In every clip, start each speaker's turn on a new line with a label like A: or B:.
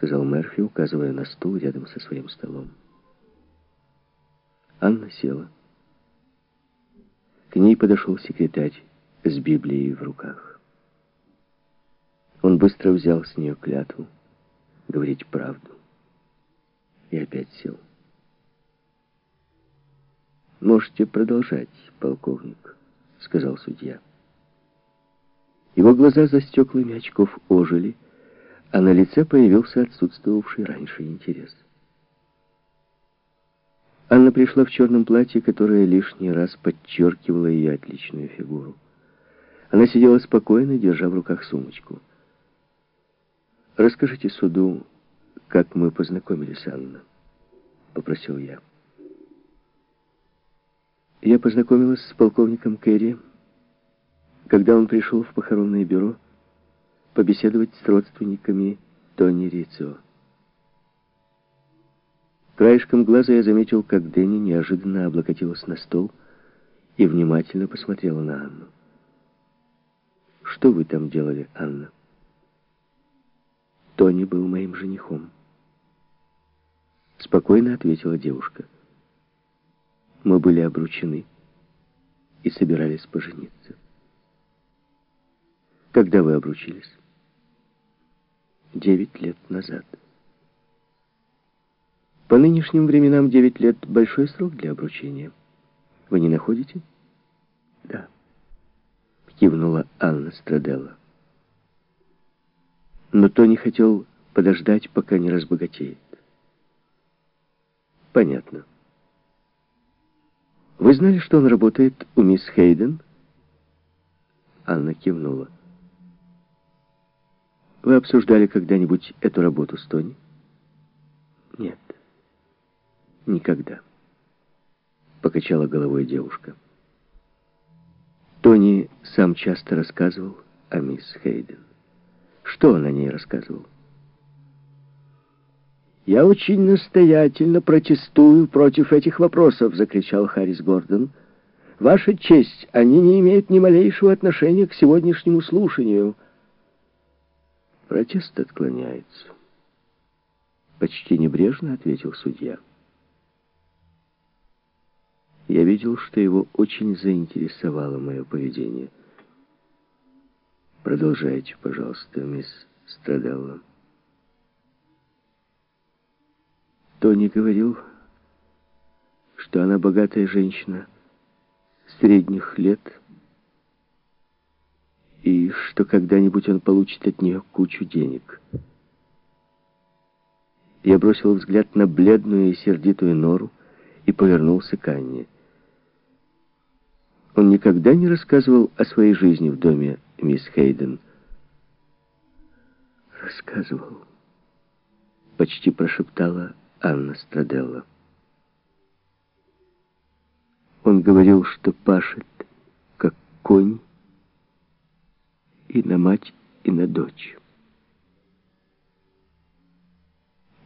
A: сказал Мерфи, указывая на стул рядом со своим столом. Анна села. К ней подошел секретарь с Библией в руках. Он быстро взял с нее клятву говорить правду и опять сел. «Можете продолжать, полковник», — сказал судья. Его глаза за стеклами очков ожили, а на лице появился отсутствовавший раньше интерес. Анна пришла в черном платье, которое лишний раз подчеркивало ее отличную фигуру. Она сидела спокойно, держа в руках сумочку. «Расскажите суду, как мы познакомились, Анна», — попросил я. Я познакомилась с полковником Керри, когда он пришел в похоронное бюро побеседовать с родственниками Тони Рицио. Краешком глаза я заметил, как Дэнни неожиданно облокотилась на стол и внимательно посмотрела на Анну. «Что вы там делали, Анна?» «Тони был моим женихом». Спокойно ответила девушка. «Мы были обручены и собирались пожениться». «Когда вы обручились?» «Девять лет назад». По нынешним временам 9 лет — большой срок для обручения. Вы не находите? Да. Кивнула Анна Страделла. Но Тони хотел подождать, пока не разбогатеет. Понятно. Вы знали, что он работает у мисс Хейден? Анна кивнула. Вы обсуждали когда-нибудь эту работу с Тони? Нет. Никогда. Покачала головой девушка. Тони сам часто рассказывал о мисс Хейден. Что он о ней рассказывал? «Я очень настоятельно протестую против этих вопросов», — закричал Харрис Гордон. «Ваша честь, они не имеют ни малейшего отношения к сегодняшнему слушанию». Протест отклоняется. Почти небрежно ответил судья. Я видел, что его очень заинтересовало мое поведение. Продолжайте, пожалуйста, мисс Страделла. Тони говорил, что она богатая женщина средних лет, и что когда-нибудь он получит от нее кучу денег. Я бросил взгляд на бледную и сердитую нору и повернулся к Анне. Он никогда не рассказывал о своей жизни в доме мисс Хейден. Рассказывал. Почти прошептала Анна Страделла. Он говорил, что пашет, как конь, и на мать, и на дочь.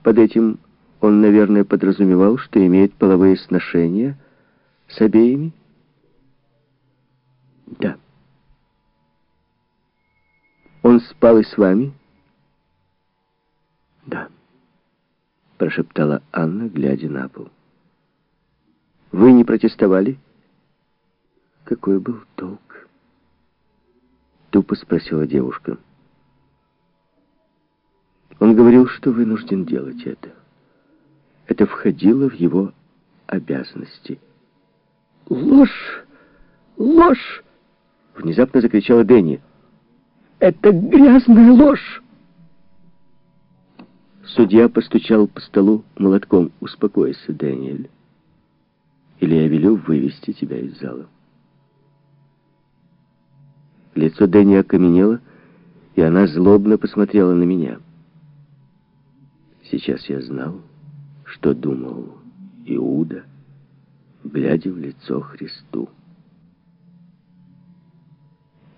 A: Под этим он, наверное, подразумевал, что имеет половые сношения с обеими, да. Он спал и с вами? Да. Прошептала Анна, глядя на пол. Вы не протестовали? Какой был толк? Тупо спросила девушка. Он говорил, что вынужден делать это. Это входило в его обязанности. «Ложь! Ложь!» Внезапно закричала Дэнни. «Это грязная ложь!» Судья постучал по столу молотком. «Успокойся, Дэниэль, или я велю вывести тебя из зала». Лицо Дэнни окаменело, и она злобно посмотрела на меня. Сейчас я знал, что думал Иуда, глядя в лицо Христу.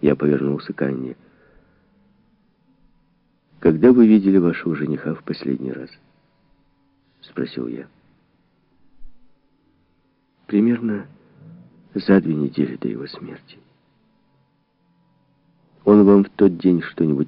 A: Я повернулся к Анне. «Когда вы видели вашего жениха в последний раз?» Спросил я. Примерно за две недели до его смерти. Он вам в тот день что-нибудь